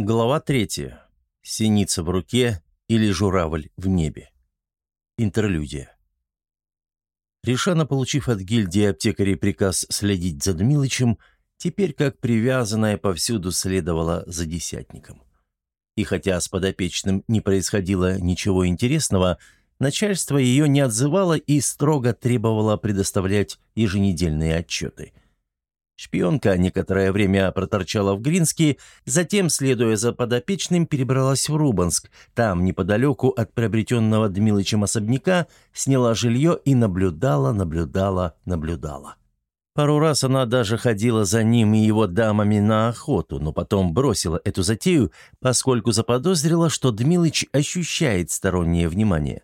Глава третья. Синица в руке или журавль в небе. Интерлюдия. Решана, получив от гильдии аптекарей приказ следить за Дмилычем, теперь как привязанная повсюду следовала за десятником. И хотя с подопечным не происходило ничего интересного, начальство ее не отзывало и строго требовало предоставлять еженедельные отчеты – Шпионка некоторое время проторчала в Гринске, затем, следуя за подопечным, перебралась в Рубанск. Там, неподалеку от приобретенного Дмилычем особняка, сняла жилье и наблюдала, наблюдала, наблюдала. Пару раз она даже ходила за ним и его дамами на охоту, но потом бросила эту затею, поскольку заподозрила, что Дмилыч ощущает стороннее внимание.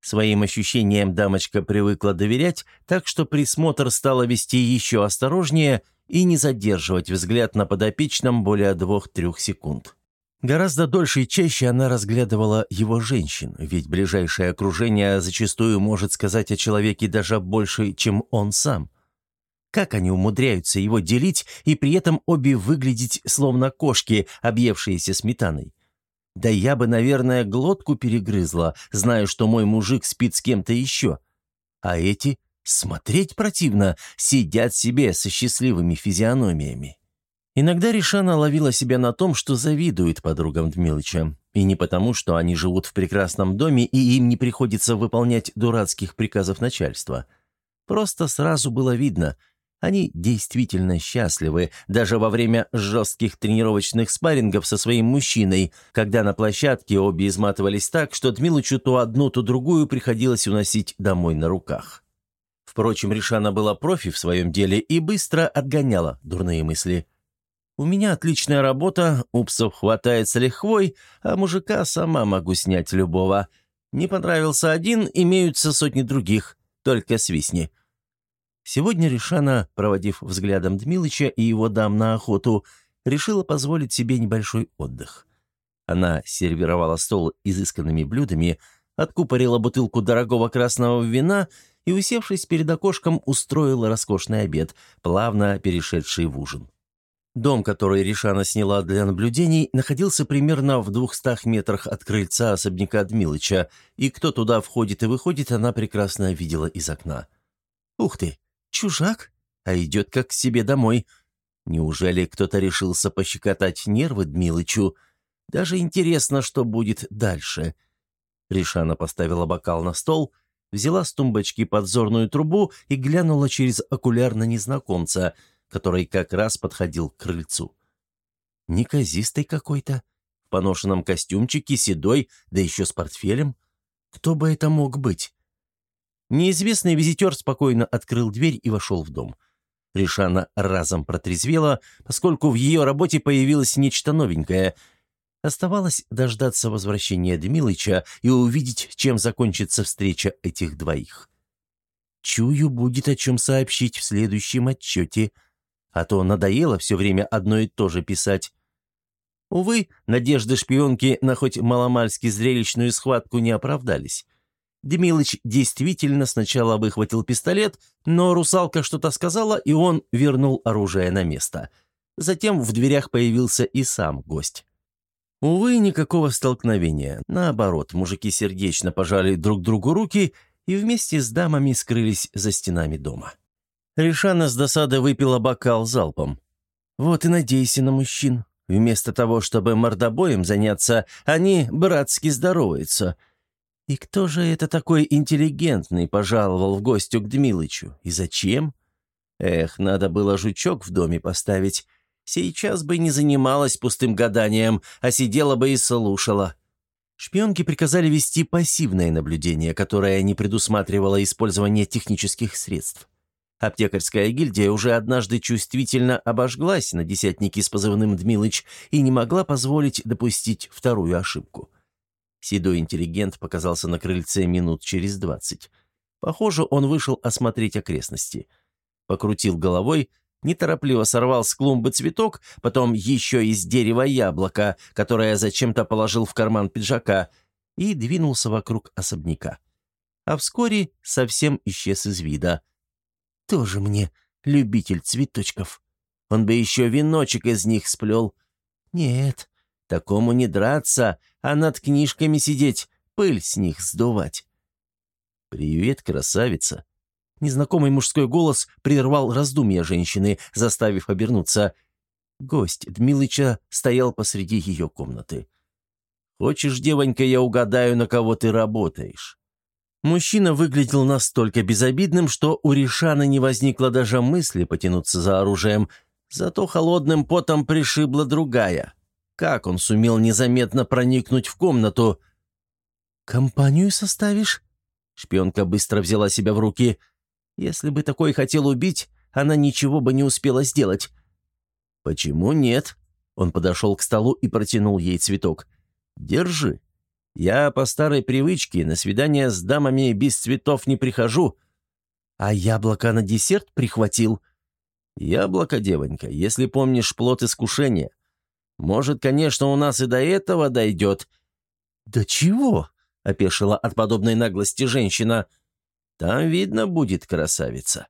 Своим ощущениям дамочка привыкла доверять, так что присмотр стала вести еще осторожнее и не задерживать взгляд на подопечном более двух-трех секунд. Гораздо дольше и чаще она разглядывала его женщин, ведь ближайшее окружение зачастую может сказать о человеке даже больше, чем он сам. Как они умудряются его делить и при этом обе выглядеть словно кошки, объевшиеся сметаной? Да я бы, наверное, глотку перегрызла, зная, что мой мужик спит с кем-то еще. А эти, смотреть противно, сидят себе со счастливыми физиономиями. Иногда Ришана ловила себя на том, что завидует подругам Дмилыча. И не потому, что они живут в прекрасном доме, и им не приходится выполнять дурацких приказов начальства. Просто сразу было видно – они действительно счастливы, даже во время жестких тренировочных спаррингов со своим мужчиной, когда на площадке обе изматывались так, что Дмилычу то одну, то другую приходилось уносить домой на руках. Впрочем, Ришана была профи в своем деле и быстро отгоняла дурные мысли. «У меня отличная работа, упсов хватает с лихвой, а мужика сама могу снять любого. Не понравился один, имеются сотни других, только свистни». Сегодня Ришана, проводив взглядом Дмилыча и его дам на охоту, решила позволить себе небольшой отдых. Она сервировала стол изысканными блюдами, откупорила бутылку дорогого красного вина и, усевшись перед окошком, устроила роскошный обед, плавно перешедший в ужин. Дом, который Ришана сняла для наблюдений, находился примерно в двухстах метрах от крыльца особняка Дмилыча, и кто туда входит и выходит, она прекрасно видела из окна. «Ух ты! Чужак? А идет как к себе домой. Неужели кто-то решился пощекотать нервы Дмилычу? Даже интересно, что будет дальше. Ришана поставила бокал на стол, взяла с тумбочки подзорную трубу и глянула через окуляр на незнакомца, который как раз подходил к крыльцу. Неказистый какой-то, в поношенном костюмчике, седой, да еще с портфелем. Кто бы это мог быть? Неизвестный визитер спокойно открыл дверь и вошел в дом. Ришана разом протрезвела, поскольку в ее работе появилось нечто новенькое. Оставалось дождаться возвращения Дмилыча и увидеть, чем закончится встреча этих двоих. Чую, будет о чем сообщить в следующем отчете, а то надоело все время одно и то же писать. Увы, надежды шпионки на хоть маломальски зрелищную схватку не оправдались. Демилыч действительно сначала выхватил пистолет, но русалка что-то сказала, и он вернул оружие на место. Затем в дверях появился и сам гость. Увы, никакого столкновения. Наоборот, мужики сердечно пожали друг другу руки и вместе с дамами скрылись за стенами дома. Ришана с досады выпила бокал залпом. «Вот и надейся на мужчин. Вместо того, чтобы мордобоем заняться, они братски здороваются». И кто же это такой интеллигентный пожаловал в гостю к Дмилычу? И зачем? Эх, надо было жучок в доме поставить. Сейчас бы не занималась пустым гаданием, а сидела бы и слушала. Шпионки приказали вести пассивное наблюдение, которое не предусматривало использование технических средств. Аптекарская гильдия уже однажды чувствительно обожглась на десятнике с позывным «Дмилыч» и не могла позволить допустить вторую ошибку. Седой интеллигент показался на крыльце минут через двадцать. Похоже, он вышел осмотреть окрестности. Покрутил головой, неторопливо сорвал с клумбы цветок, потом еще из дерева яблоко, которое зачем-то положил в карман пиджака, и двинулся вокруг особняка. А вскоре совсем исчез из вида. Тоже мне любитель цветочков. Он бы еще веночек из них сплел. Нет, Такому не драться, а над книжками сидеть, пыль с них сдувать». «Привет, красавица!» Незнакомый мужской голос прервал раздумья женщины, заставив обернуться. Гость Дмилыча стоял посреди ее комнаты. «Хочешь, девонька, я угадаю, на кого ты работаешь?» Мужчина выглядел настолько безобидным, что у Ришана не возникло даже мысли потянуться за оружием, зато холодным потом пришибла другая. Как он сумел незаметно проникнуть в комнату? «Компанию составишь?» Шпионка быстро взяла себя в руки. «Если бы такой хотел убить, она ничего бы не успела сделать». «Почему нет?» Он подошел к столу и протянул ей цветок. «Держи». Я по старой привычке на свидания с дамами без цветов не прихожу. А яблоко на десерт прихватил. Яблоко, девонька, если помнишь плод искушения. Может, конечно, у нас и до этого дойдет. Да чего? — опешила от подобной наглости женщина. «Там видно будет красавица».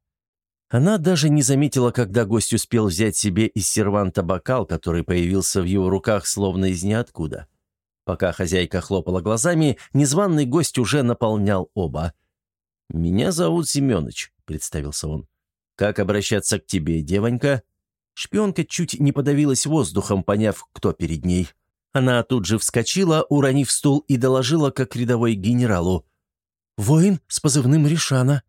Она даже не заметила, когда гость успел взять себе из серванта бокал, который появился в его руках словно из ниоткуда. Пока хозяйка хлопала глазами, незваный гость уже наполнял оба. «Меня зовут Семёныч», — представился он. «Как обращаться к тебе, девонька?» Шпионка чуть не подавилась воздухом, поняв, кто перед ней. Она тут же вскочила, уронив стул, и доложила, как рядовой генералу. «Воин с позывным Ришана».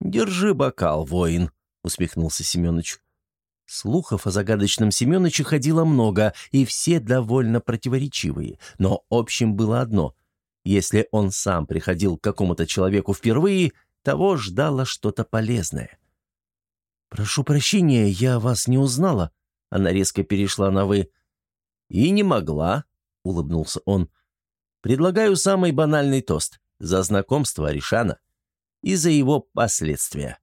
«Держи бокал, воин», — усмехнулся Семёныч. Слухов о загадочном Семеновиче ходило много, и все довольно противоречивые, но общим было одно. Если он сам приходил к какому-то человеку впервые, того ждало что-то полезное. «Прошу прощения, я вас не узнала», — она резко перешла на «вы». «И не могла», — улыбнулся он. «Предлагаю самый банальный тост. За знакомство Ришана. И за его последствия».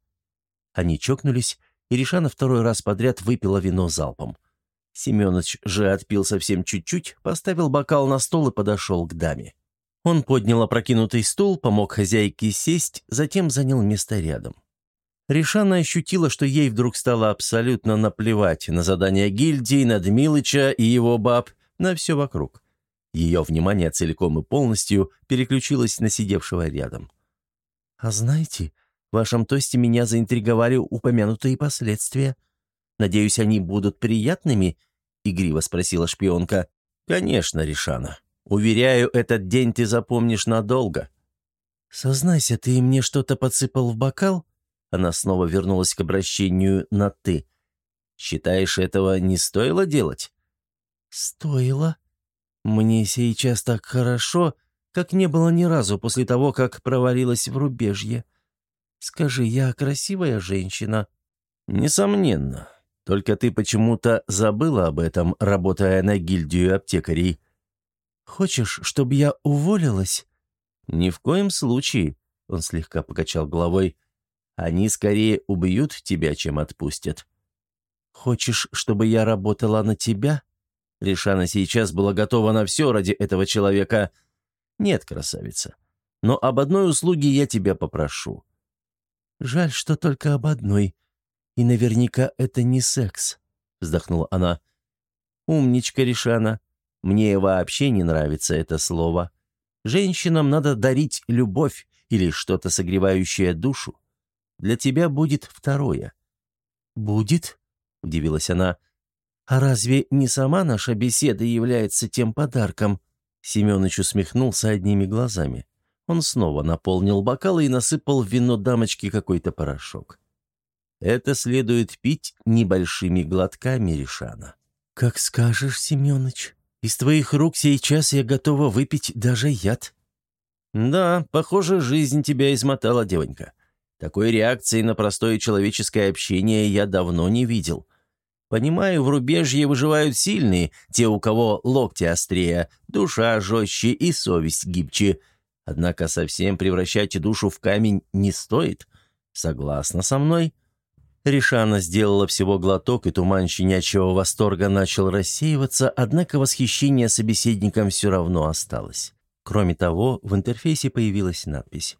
Они чокнулись, и Ришана второй раз подряд выпила вино залпом. Семенович же отпил совсем чуть-чуть, поставил бокал на стол и подошел к даме. Он поднял опрокинутый стул, помог хозяйке сесть, затем занял место рядом. Ришана ощутила, что ей вдруг стало абсолютно наплевать на задания гильдии, на Дмилыча и его баб, на все вокруг. Ее внимание целиком и полностью переключилось на сидевшего рядом. «А знаете, в вашем тосте меня заинтриговали упомянутые последствия. Надеюсь, они будут приятными?» — игриво спросила шпионка. «Конечно, Ришана. Уверяю, этот день ты запомнишь надолго». «Сознайся, ты мне что-то подсыпал в бокал?» Она снова вернулась к обращению на «ты». «Считаешь, этого не стоило делать?» «Стоило. Мне сейчас так хорошо, как не было ни разу после того, как провалилась в рубежье. Скажи, я красивая женщина?» «Несомненно. Только ты почему-то забыла об этом, работая на гильдию аптекарей». «Хочешь, чтобы я уволилась?» «Ни в коем случае», — он слегка покачал головой. «Они скорее убьют тебя, чем отпустят». «Хочешь, чтобы я работала на тебя?» Ришана сейчас была готова на все ради этого человека. «Нет, красавица, но об одной услуге я тебя попрошу. Жаль, что только об одной. И наверняка это не секс», — вздохнула она. «Умничка, Ришана. Мне вообще не нравится это слово. Женщинам надо дарить любовь или что-то согревающее душу. Для тебя будет второе». «Будет?» — удивилась она. «А разве не сама наша беседа является тем подарком?» Семёныч усмехнулся одними глазами. Он снова наполнил бокалы и насыпал в вино дамочки какой-то порошок. Это следует пить небольшими глотками, Ришана. «Как скажешь, Семёныч. Из твоих рук сейчас я готова выпить даже яд». «Да, похоже, жизнь тебя измотала, девонька. Такой реакции на простое человеческое общение я давно не видел. Понимаю, в рубежье выживают сильные, те, у кого локти острее, душа жестче и совесть гибче. Однако совсем превращать душу в камень не стоит. Согласна со мной?» Ришана сделала всего глоток, и туман щенячьего восторга начал рассеиваться, однако восхищение собеседником все равно осталось. Кроме того, в интерфейсе появилась надпись.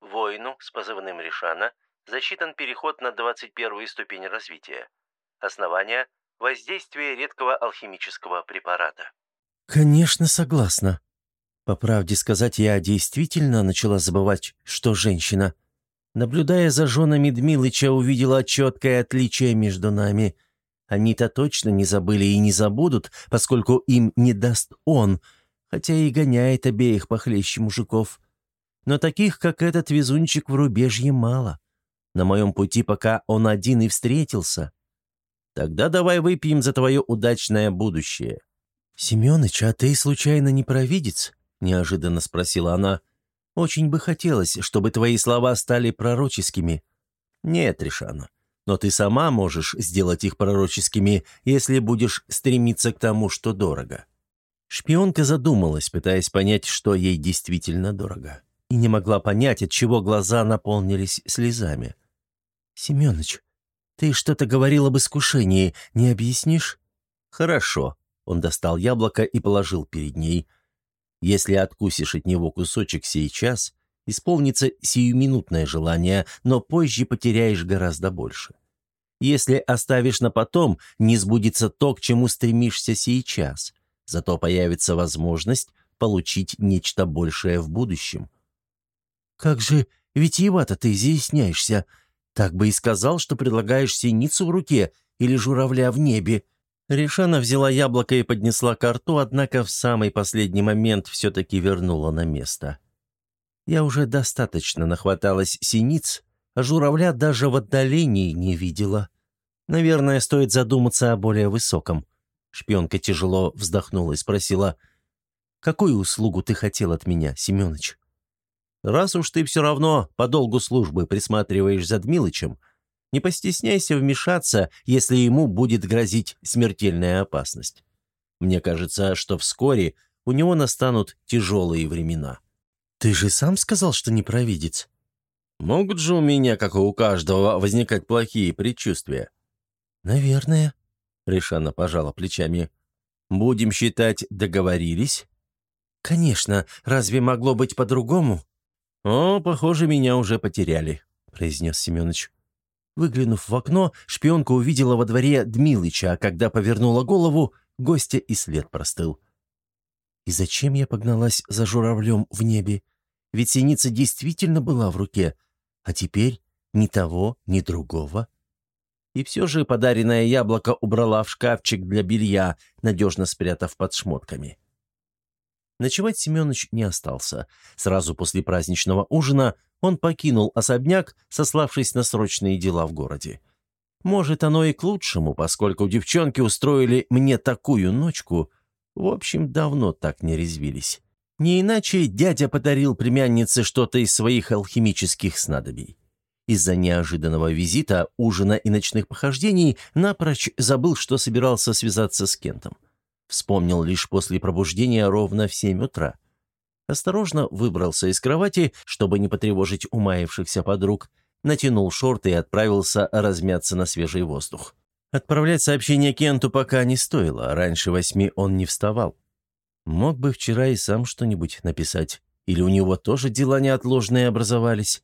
«Воину с позывным Ришана засчитан переход на 21 ступень развития. Основание – воздействие редкого алхимического препарата». «Конечно, согласна. По правде сказать, я действительно начала забывать, что женщина. Наблюдая за женами Дмилыча, увидела четкое отличие между нами. Они-то точно не забыли и не забудут, поскольку им не даст он, хотя и гоняет обеих похлеще мужиков. Но таких, как этот везунчик в рубежье, мало. На моем пути пока он один и встретился. Тогда давай выпьем за твое удачное будущее. «Семёныч, а ты случайно не провидец?» — неожиданно спросила она. «Очень бы хотелось, чтобы твои слова стали пророческими». «Нет, Ришана, но ты сама можешь сделать их пророческими, если будешь стремиться к тому, что дорого». Шпионка задумалась, пытаясь понять, что ей действительно дорого, и не могла понять, от чего глаза наполнились слезами. «Семёныч, ты что-то говорил об искушении, не объяснишь?» «Хорошо», — он достал яблоко и положил перед ней — если откусишь от него кусочек сейчас, исполнится сиюминутное желание, но позже потеряешь гораздо больше. Если оставишь на потом, не сбудется то, к чему стремишься сейчас. Зато появится возможность получить нечто большее в будущем. «Как же витиевато ты изъясняешься. Так бы и сказал, что предлагаешь синицу в руке или журавля в небе», Решана взяла яблоко и поднесла к рту, однако в самый последний момент все-таки вернула на место. Я уже достаточно нахваталась синиц, а журавля даже в отдалении не видела. Наверное, стоит задуматься о более высоком. Шпионка тяжело вздохнула и спросила, «Какую услугу ты хотел от меня, Семенович?» «Раз уж ты все равно по долгу службы присматриваешь за Дмилычем, не постесняйся вмешаться, если ему будет грозить смертельная опасность. Мне кажется, что вскоре у него настанут тяжелые времена. Ты же сам сказал, что не провидец. Могут же у меня, как и у каждого, возникать плохие предчувствия? Наверное. Решана пожала плечами. Будем считать, договорились? Конечно. Разве могло быть по-другому? О, похоже, меня уже потеряли, произнес Семенович. Выглянув в окно, шпионка увидела во дворе Дмилыча, а когда повернула голову, гостя и след простыл. И зачем я погналась за журавлем в небе? Ведь синица действительно была в руке, а теперь ни того, ни другого. И все же подаренное яблоко убрала в шкафчик для белья, надежно спрятав под шмотками. Ночевать Семенович не остался. Сразу после праздничного ужина он покинул особняк, сославшись на срочные дела в городе. Может, оно и к лучшему, поскольку девчонки устроили мне такую ночку. В общем, давно так не резвились. Не иначе дядя подарил племяннице что-то из своих алхимических снадобий. Из-за неожиданного визита, ужина и ночных похождений напрочь забыл, что собирался связаться с Кентом. Вспомнил лишь после пробуждения ровно в семь утра. Осторожно выбрался из кровати, чтобы не потревожить умаившихся подруг, натянул шорты и отправился размяться на свежий воздух. Отправлять сообщение Кенту пока не стоило, раньше восьми он не вставал. Мог бы вчера и сам что-нибудь написать. Или у него тоже дела неотложные образовались.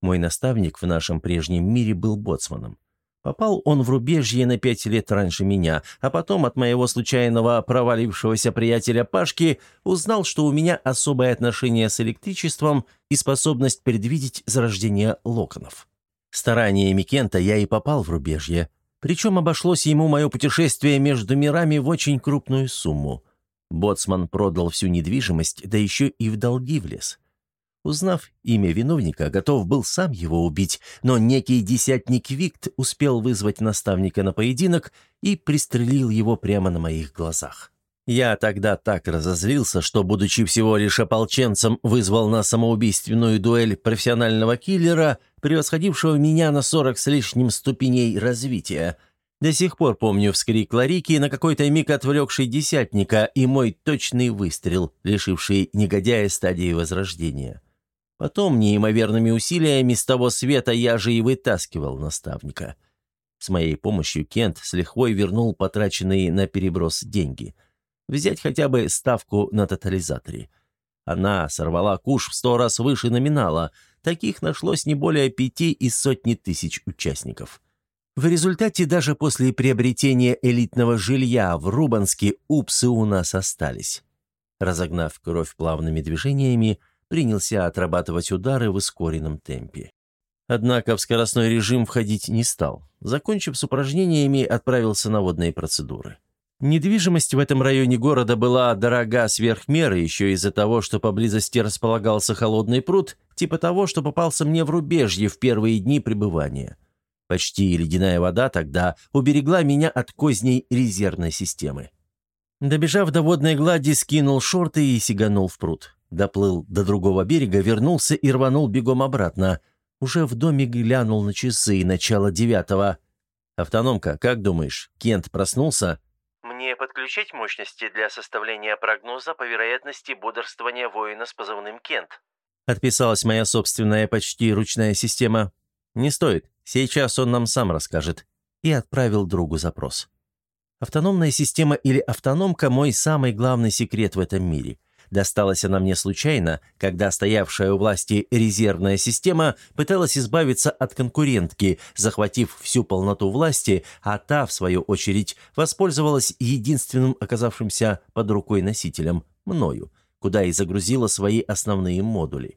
Мой наставник в нашем прежнем мире был боцманом. Попал он в рубежье на пять лет раньше меня, а потом от моего случайного провалившегося приятеля Пашки узнал, что у меня особое отношение с электричеством и способность предвидеть зарождение локонов. Стараниями Кента я и попал в рубежье. Причем обошлось ему мое путешествие между мирами в очень крупную сумму. Боцман продал всю недвижимость, да еще и в долги влез. Узнав имя виновника, готов был сам его убить, но некий десятник Викт успел вызвать наставника на поединок и пристрелил его прямо на моих глазах. Я тогда так разозлился, что, будучи всего лишь ополченцем, вызвал на самоубийственную дуэль профессионального киллера, превосходившего меня на сорок с лишним ступеней развития. До сих пор помню вскрик Ларики, на какой-то миг отвлекший десятника, и мой точный выстрел, лишивший негодяя стадии возрождения. Потом неимоверными усилиями с того света я же и вытаскивал наставника. С моей помощью Кент с лихвой вернул потраченные на переброс деньги. Взять хотя бы ставку на тотализаторе. Она сорвала куш в сто раз выше номинала. Таких нашлось не более пяти из сотни тысяч участников. В результате даже после приобретения элитного жилья в Рубанске упсы у нас остались. Разогнав кровь плавными движениями, принялся отрабатывать удары в ускоренном темпе. Однако в скоростной режим входить не стал. Закончив с упражнениями, отправился на водные процедуры. Недвижимость в этом районе города была дорога сверх меры еще из-за того, что поблизости располагался холодный пруд, типа того, что попался мне в рубежье в первые дни пребывания. Почти ледяная вода тогда уберегла меня от козней резервной системы. Добежав до водной глади, скинул шорты и сиганул в пруд. Доплыл до другого берега, вернулся и рванул бегом обратно. Уже в доме глянул на часы, начало девятого. «Автономка, как думаешь, Кент проснулся?» «Мне подключить мощности для составления прогноза по вероятности бодрствования воина с позывным Кент?» Отписалась моя собственная почти ручная система. «Не стоит. Сейчас он нам сам расскажет». И отправил другу запрос. Автономная система или автономка – мой самый главный секрет в этом мире. Досталась она мне случайно, когда стоявшая у власти резервная система пыталась избавиться от конкурентки, захватив всю полноту власти, а та, в свою очередь, воспользовалась единственным оказавшимся под рукой носителем – мною, куда и загрузила свои основные модули.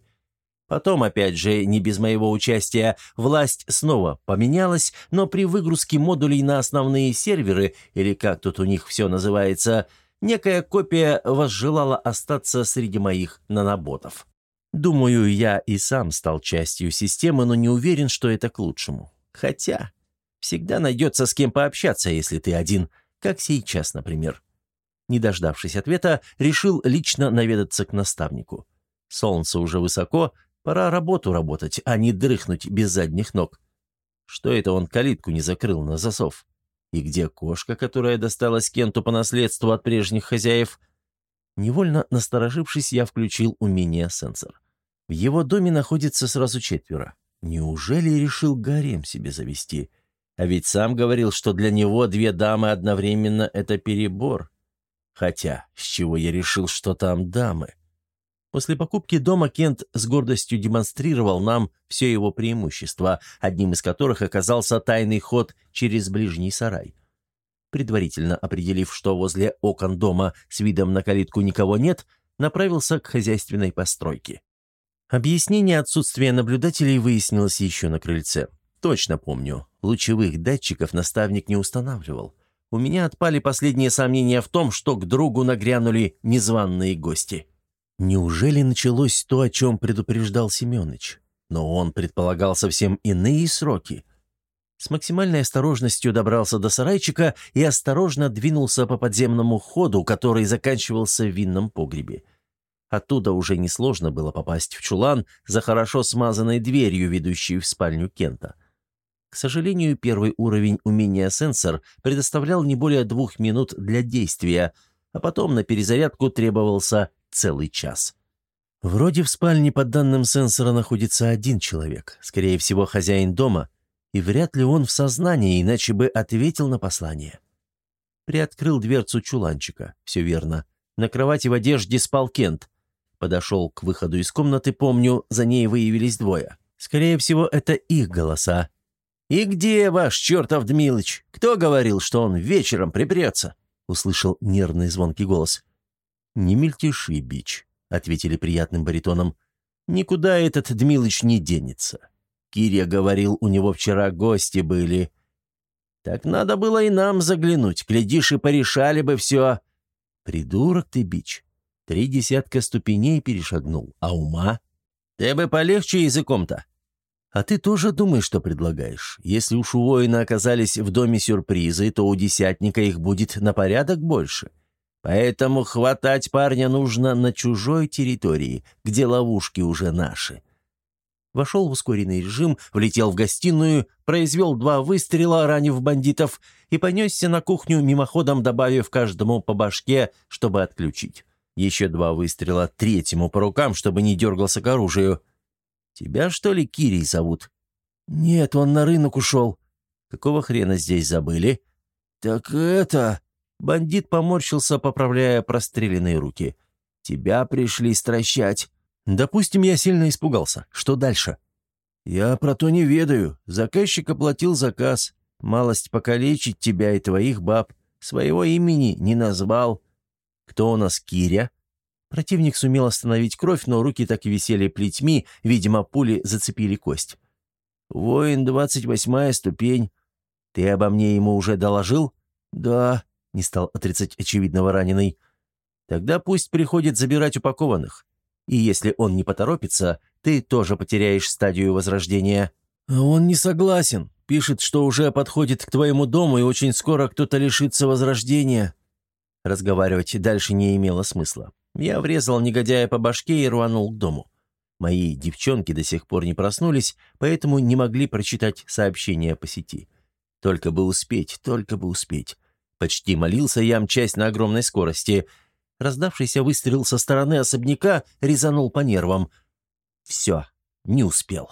Потом, опять же, не без моего участия, власть снова поменялась, но при выгрузке модулей на основные серверы, или как тут у них все называется, некая копия возжелала остаться среди моих наноботов. Думаю, я и сам стал частью системы, но не уверен, что это к лучшему. Хотя, всегда найдется с кем пообщаться, если ты один, как сейчас, например. Не дождавшись ответа, решил лично наведаться к наставнику. Солнце уже высоко, Пора работу работать, а не дрыхнуть без задних ног. Что это он калитку не закрыл на засов? И где кошка, которая досталась Кенту по наследству от прежних хозяев? Невольно насторожившись, я включил умение сенсор. В его доме находится сразу четверо. Неужели решил гарем себе завести? А ведь сам говорил, что для него две дамы одновременно — это перебор. Хотя, с чего я решил, что там дамы? После покупки дома Кент с гордостью демонстрировал нам все его преимущества, одним из которых оказался тайный ход через ближний сарай. Предварительно определив, что возле окон дома с видом на калитку никого нет, направился к хозяйственной постройке. Объяснение отсутствия наблюдателей выяснилось еще на крыльце. Точно помню, лучевых датчиков наставник не устанавливал. У меня отпали последние сомнения в том, что к другу нагрянули незваные гости. Неужели началось то, о чем предупреждал Семенович? Но он предполагал совсем иные сроки. С максимальной осторожностью добрался до сарайчика и осторожно двинулся по подземному ходу, который заканчивался в винном погребе. Оттуда уже несложно было попасть в чулан за хорошо смазанной дверью, ведущей в спальню Кента. К сожалению, первый уровень умения сенсор предоставлял не более двух минут для действия, а потом на перезарядку требовался целый час. Вроде в спальне под данным сенсора находится один человек, скорее всего, хозяин дома, и вряд ли он в сознании, иначе бы ответил на послание. Приоткрыл дверцу чуланчика, все верно. На кровати в одежде спал Кент. Подошел к выходу из комнаты, помню, за ней выявились двое. Скорее всего, это их голоса. «И где ваш чертов Дмилыч? Кто говорил, что он вечером припрется?» — услышал нервный звонкий голос. «Не мельтеши, бич», — ответили приятным баритоном. «Никуда этот Дмилыч не денется. Киря говорил, у него вчера гости были. Так надо было и нам заглянуть, глядишь, и порешали бы все. Придурок ты, бич. Три десятка ступеней перешагнул, а ума? Ты бы полегче языком-то. А ты тоже думаешь, что предлагаешь? Если уж у воина оказались в доме сюрпризы, то у десятника их будет на порядок больше. — Поэтому хватать парня нужно на чужой территории, где ловушки уже наши. Вошел в ускоренный режим, влетел в гостиную, произвел два выстрела, ранив бандитов, и понесся на кухню, мимоходом добавив каждому по башке, чтобы отключить. Еще два выстрела третьему по рукам, чтобы не дергался к оружию. «Тебя, что ли, Кирий зовут?» «Нет, он на рынок ушел». «Какого хрена здесь забыли?» «Так это...» Бандит поморщился, поправляя простреленные руки. «Тебя пришли стращать». «Допустим, я сильно испугался. Что дальше?» «Я про то не ведаю. Заказчик оплатил заказ. Малость покалечить тебя и твоих баб. Своего имени не назвал. Кто у нас Киря?» Противник сумел остановить кровь, но руки так и висели плетьми, видимо, пули зацепили кость. «Воин, двадцать восьмая ступень. Ты обо мне ему уже доложил?» «Да», — не стал отрицать очевидного раненый. «Тогда пусть приходит забирать упакованных. И если он не поторопится, ты тоже потеряешь стадию возрождения». «А он не согласен. Пишет, что уже подходит к твоему дому, и очень скоро кто-то лишится возрождения». Разговаривать дальше не имело смысла. Я врезал негодяя по башке и рванул к дому. Мои девчонки до сих пор не проснулись, поэтому не могли прочитать сообщения по сети. Только бы успеть, только бы успеть. Почти молился я, мчась на огромной скорости. Раздавшийся выстрел со стороны особняка резанул по нервам. Все, не успел.